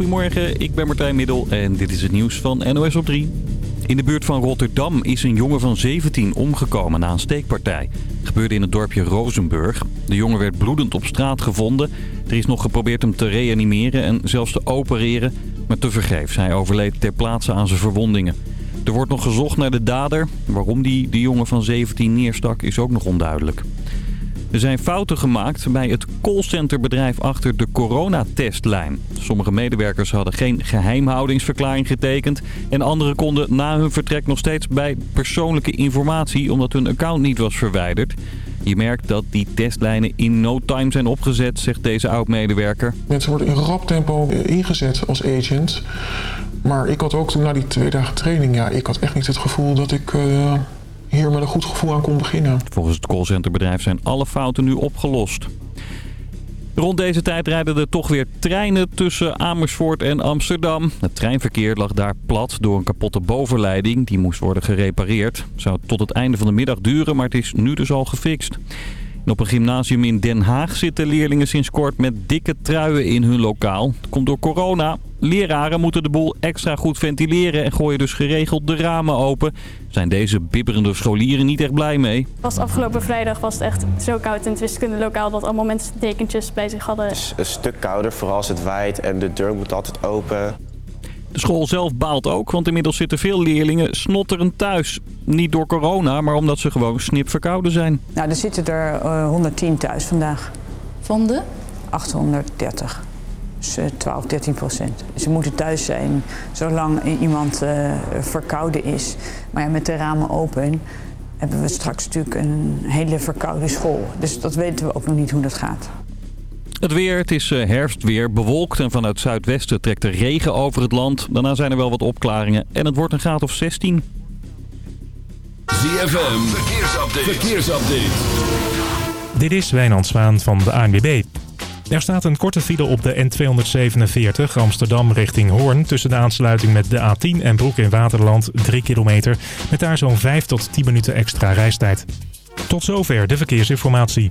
Goedemorgen, ik ben Martijn Middel en dit is het nieuws van NOS op 3. In de buurt van Rotterdam is een jongen van 17 omgekomen na een steekpartij. Gebeurde in het dorpje Rozenburg. De jongen werd bloedend op straat gevonden. Er is nog geprobeerd hem te reanimeren en zelfs te opereren. Maar tevergeefs, hij overleed ter plaatse aan zijn verwondingen. Er wordt nog gezocht naar de dader. Waarom die de jongen van 17 neerstak is ook nog onduidelijk. Er zijn fouten gemaakt bij het callcenterbedrijf achter de coronatestlijn. Sommige medewerkers hadden geen geheimhoudingsverklaring getekend... en anderen konden na hun vertrek nog steeds bij persoonlijke informatie... omdat hun account niet was verwijderd. Je merkt dat die testlijnen in no time zijn opgezet, zegt deze oud-medewerker. Mensen worden in rap tempo ingezet als agent. Maar ik had ook na die twee dagen training... ja, ik had echt niet het gevoel dat ik... Uh hier met een goed gevoel aan kon beginnen. Volgens het callcenterbedrijf zijn alle fouten nu opgelost. Rond deze tijd rijden er toch weer treinen tussen Amersfoort en Amsterdam. Het treinverkeer lag daar plat door een kapotte bovenleiding. Die moest worden gerepareerd. Zou tot het einde van de middag duren, maar het is nu dus al gefixt op een gymnasium in Den Haag zitten leerlingen sinds kort met dikke truien in hun lokaal. Dat komt door corona. Leraren moeten de boel extra goed ventileren en gooien dus geregeld de ramen open. Zijn deze bibberende scholieren niet echt blij mee? Was afgelopen vrijdag was het echt zo koud in het wiskundelokaal dat allemaal mensen dekentjes bij zich hadden. Het is een stuk kouder, vooral als het waait en de deur moet altijd open. De school zelf baalt ook, want inmiddels zitten veel leerlingen snotterend thuis. Niet door corona, maar omdat ze gewoon snip verkouden zijn. Nou, er zitten er uh, 110 thuis vandaag. Van de? 830. Dus 12, 13 procent. Ze moeten thuis zijn zolang iemand uh, verkouden is. Maar ja, met de ramen open hebben we straks natuurlijk een hele verkoude school. Dus dat weten we ook nog niet hoe dat gaat. Het weer, het is eh, herfstweer, bewolkt en vanuit zuidwesten trekt er regen over het land. Daarna zijn er wel wat opklaringen en het wordt een graad of 16. ZFM, verkeersupdate. verkeersupdate. Dit is Wijnand Zwaan van de ANWB. Er staat een korte file op de N247 Amsterdam richting Hoorn... tussen de aansluiting met de A10 en Broek in Waterland 3 kilometer... met daar zo'n 5 tot 10 minuten extra reistijd. Tot zover de verkeersinformatie.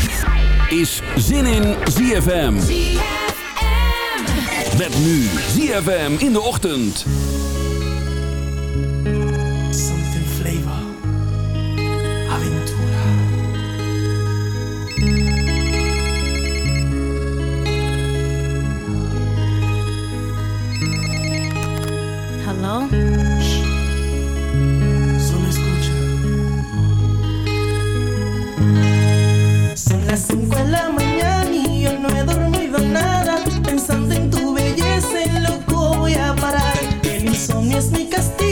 Is Zin in ZFM. Met nu ZFM in de ochtend. Something flavor. Aventura. Hallo? Las 5 de la mañana y yo no he dormido nada. Pensando en tu belleza, loco voy a parar. El insomnio es mi castigo.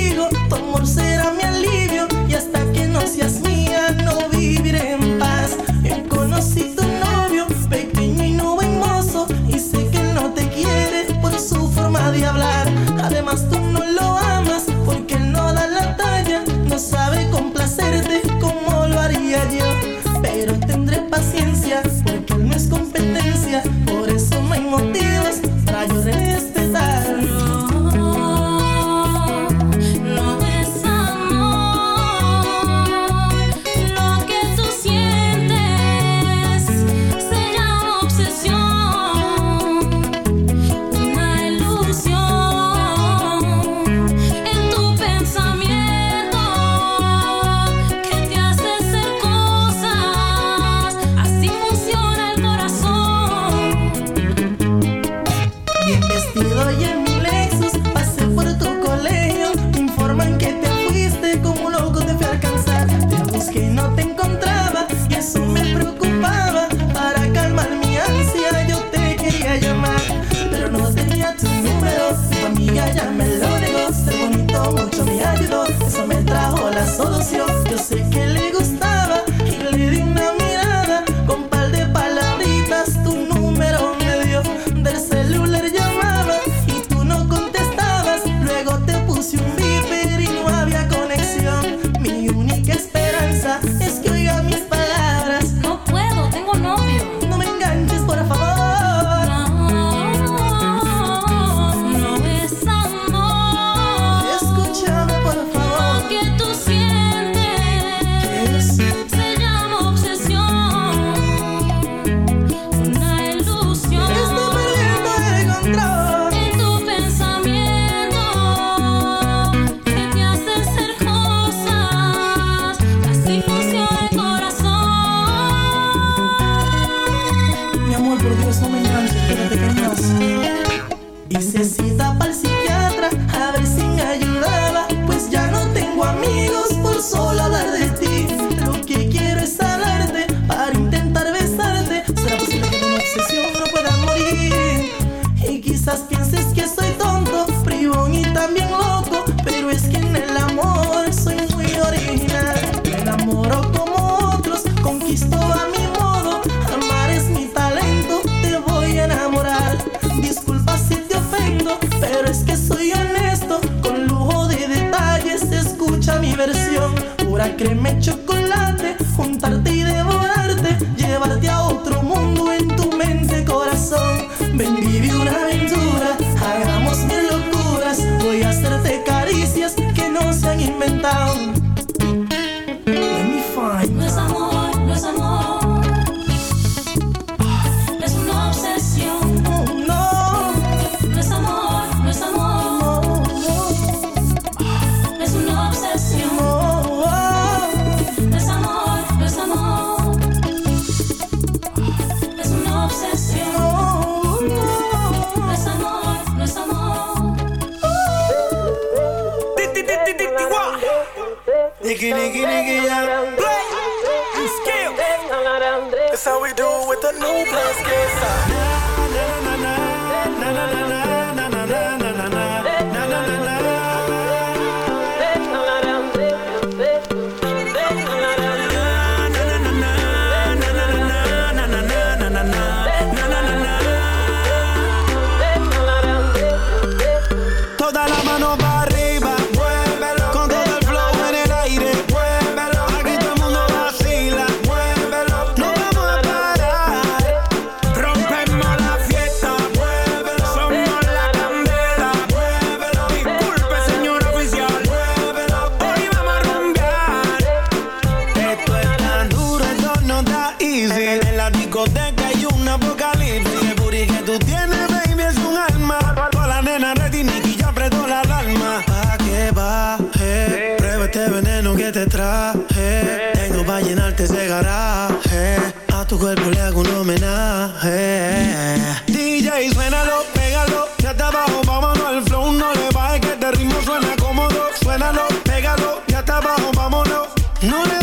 Bendiga nunca esqueça. No le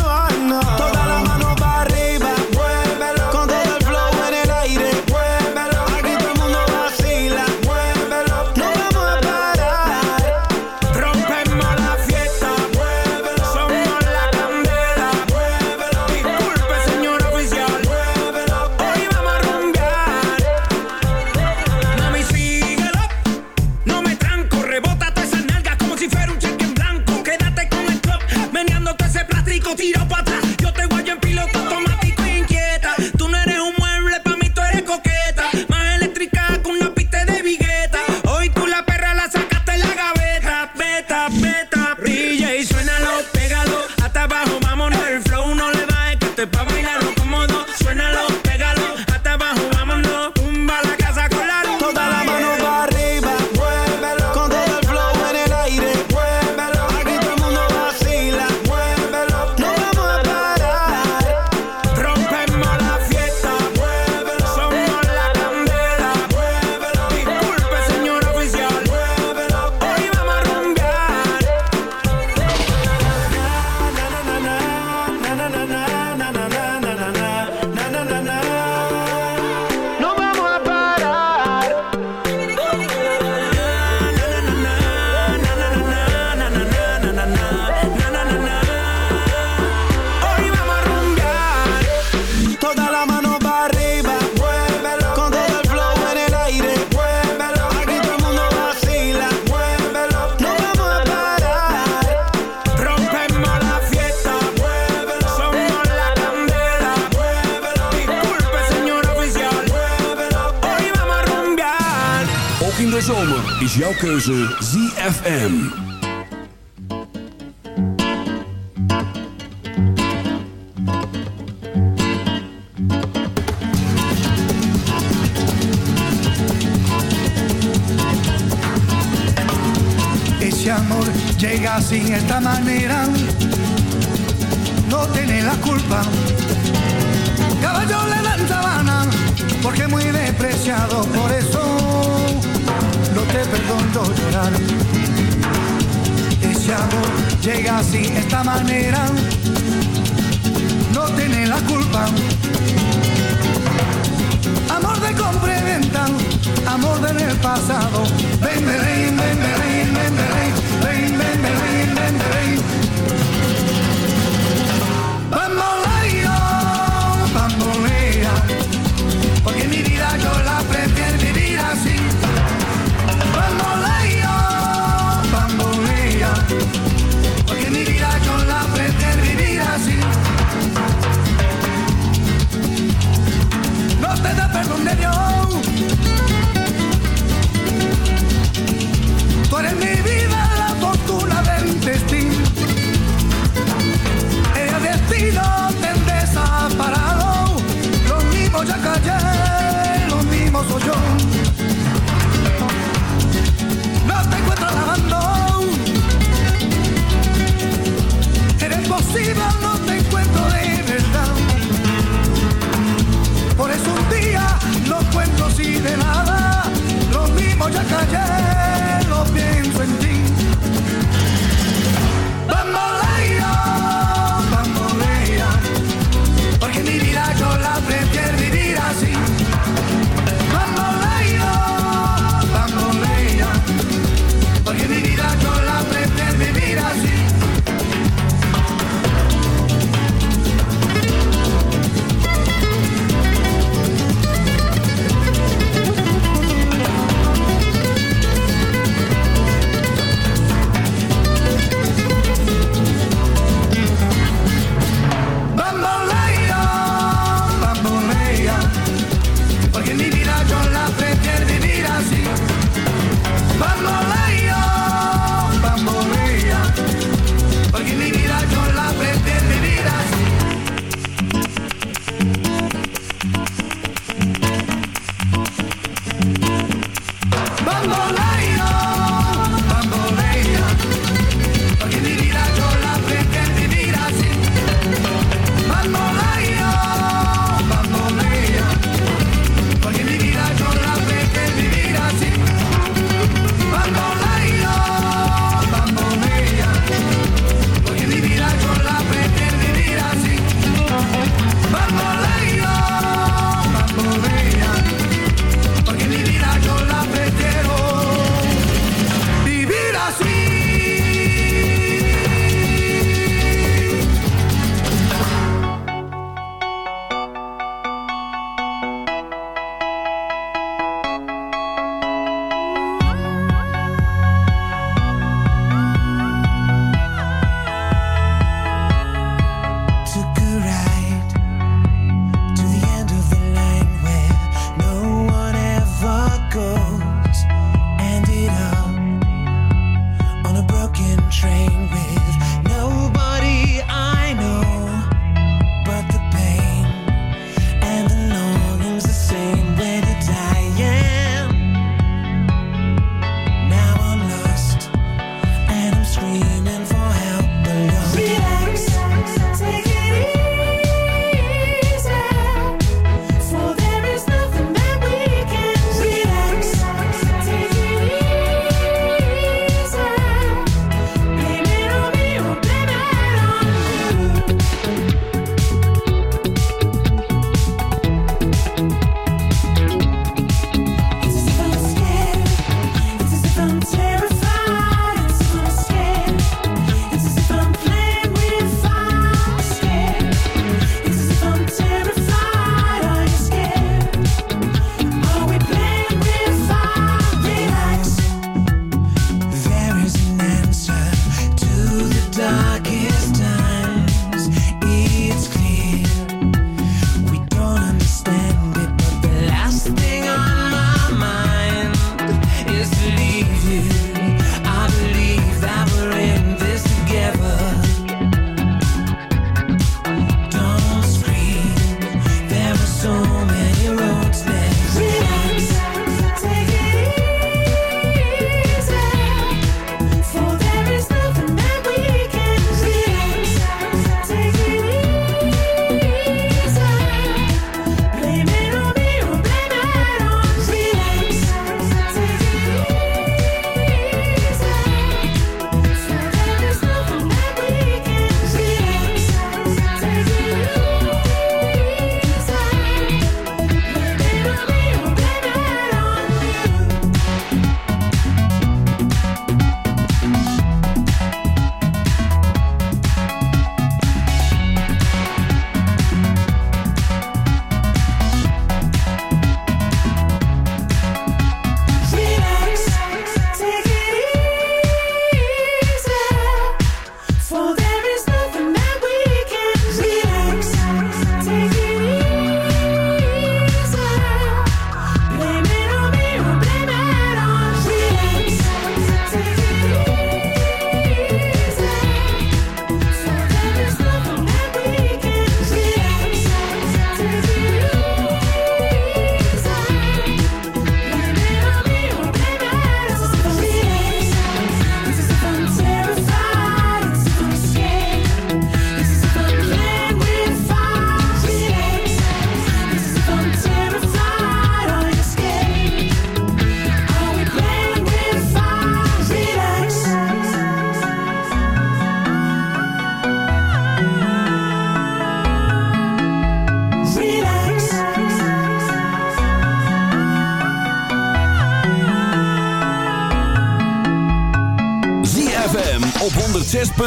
ook in de zomer is jouw keuze ZFM. Ese amor llega sin esta manera, no tiene la culpa. Caballo le dan porque muy despreciado, por eso haciendo llorar. Ese amor llega así, esta manera, no tiene la culpa. Amor de compra y venta, amor del pasado. Ven, ven, ven, ven, Tú eres mi vida, la fortuna del destino. El destino te desaparado. Lo mismo ya callé, lo mismo soy yo. No te encuentro lavando. Eres posible, no te encuentro de verdad. Por eso un día no cuento así de nada. Lo mismo ya callé, different things.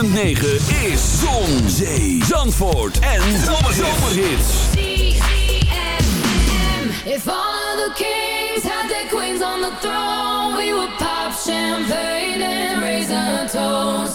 106.9 is Zon, Zee, Zandvoort en Zomerhits. If all the kings had their queens on the throne, we would pop champagne and raise a toast.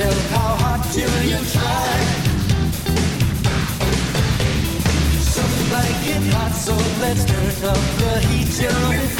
tell how hard till you try. Something like it hot, so let's turn up the heat till we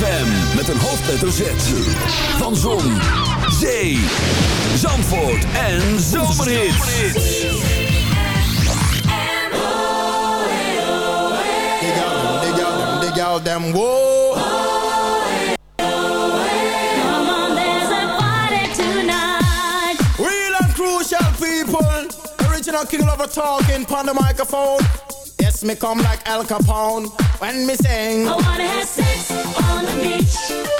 ZFM met een hoofdletter Z. Van Zon, Zee, Zandvoort en Zomerhits. Dig out them people original king lover talking pon the microphone. Yes, me come like Al Capone when me sing. I wanna have on the beach.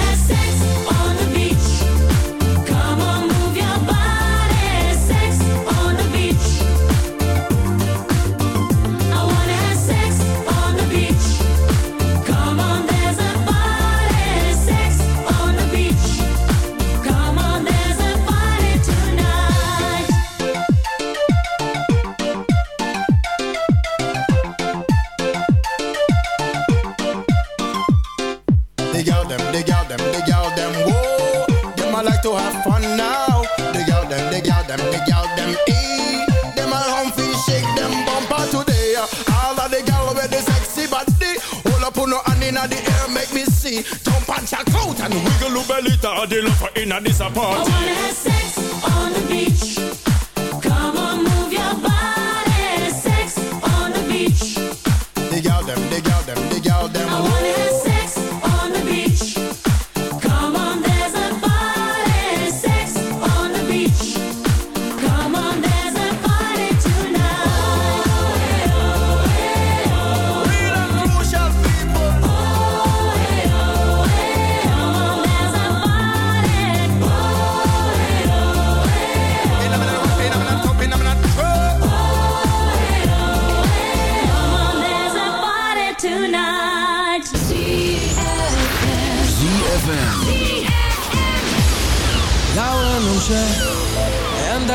the love for inna this I wanna have sex on the beach.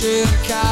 cercar.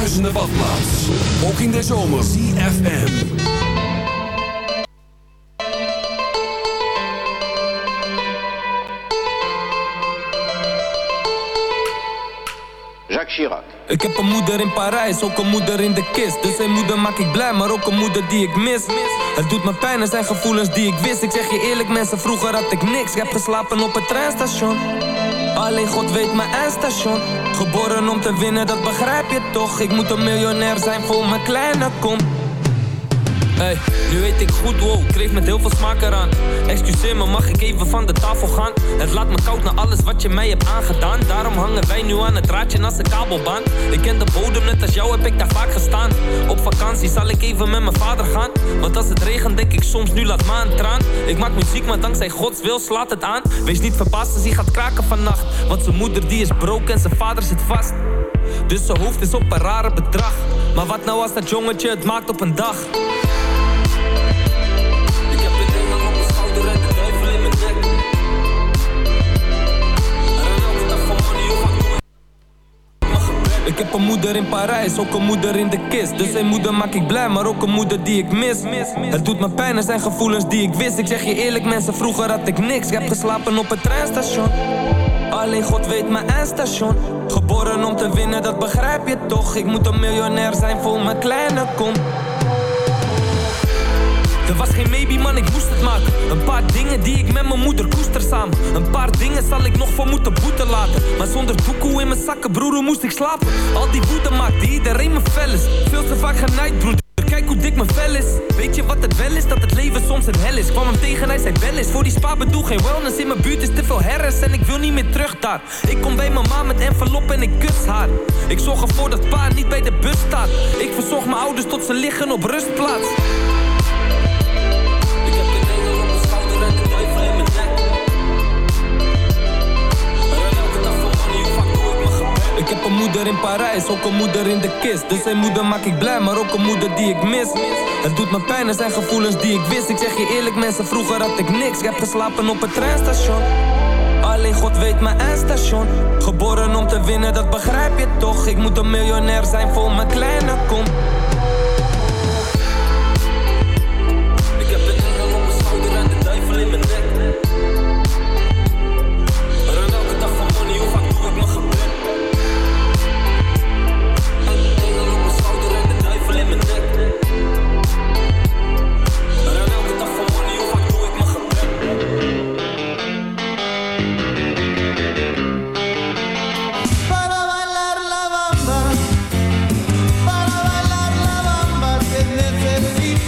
Bruisende badplaats. Ook in de zomer. CFM. Jacques Chirac. Ik heb een moeder in Parijs, ook een moeder in de kist. Dus een moeder maak ik blij, maar ook een moeder die ik mis. Het doet me pijn, er zijn gevoelens die ik wist. Ik zeg je eerlijk, mensen, vroeger had ik niks. Ik heb geslapen op het treinstation. Alleen God weet mijn eindstation. Geboren om te winnen, dat begrijp je toch. Ik moet een miljonair zijn voor mijn kleine kom. Hey, nu weet ik goed, wow, kreeg met heel veel smaak eraan. Excuseer me, mag ik even van de tafel gaan? Het laat me koud na alles wat je mij hebt aangedaan. Daarom hangen wij nu aan het draadje naast de kabelbaan. Ik ken de bodem, net als jou heb ik daar vaak gestaan. Op vakantie zal ik even met mijn vader gaan. Want als het regent, denk ik soms nu laat een traan. Ik maak muziek, maar dankzij Gods wil slaat het aan. Wees niet verbaasd als hij gaat kraken vannacht. Want zijn moeder die is broke en zijn vader zit vast. Dus zijn hoofd is op een rare bedrag. Maar wat nou als dat jongetje het maakt op een dag? Moeder in Parijs, ook een moeder in de kist. Dus een moeder maak ik blij, maar ook een moeder die ik mis. Het doet me pijn, er zijn gevoelens die ik wist. Ik zeg je eerlijk, mensen, vroeger had ik niks. Ik heb geslapen op het treinstation. Alleen God weet mijn eindstation. Geboren om te winnen, dat begrijp je toch. Ik moet een miljonair zijn voor mijn kleine kom. Er was geen maybe man, ik moest het maken Een paar dingen die ik met mijn moeder koester samen Een paar dingen zal ik nog voor moeten boeten laten Maar zonder doekoe in mijn zakken, broer, moest ik slapen? Al die boete maakte iedereen me fel is Veel te vaak genaaid, broeder kijk hoe dik mijn vel is. Weet je wat het wel is? Dat het leven soms een hel is. Kwam hem tegen, hij zei wel eens. Voor die spa bedoel geen wellness. In mijn buurt is te veel herres en ik wil niet meer terug daar. Ik kom bij mama met envelop en ik kus haar. Ik zorg ervoor dat pa niet bij de bus staat. Ik verzorg mijn ouders tot ze liggen op rustplaats. Moeder in Parijs, ook een moeder in de kist. Dus een moeder maak ik blij, maar ook een moeder die ik mis. Het doet me pijn, er zijn gevoelens die ik wist. Ik zeg je eerlijk, mensen, vroeger had ik niks. Ik heb geslapen op het treinstation. Alleen God weet mijn eindstation. Geboren om te winnen, dat begrijp je toch. Ik moet een miljonair zijn voor mijn kleine kom.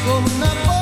como una voz.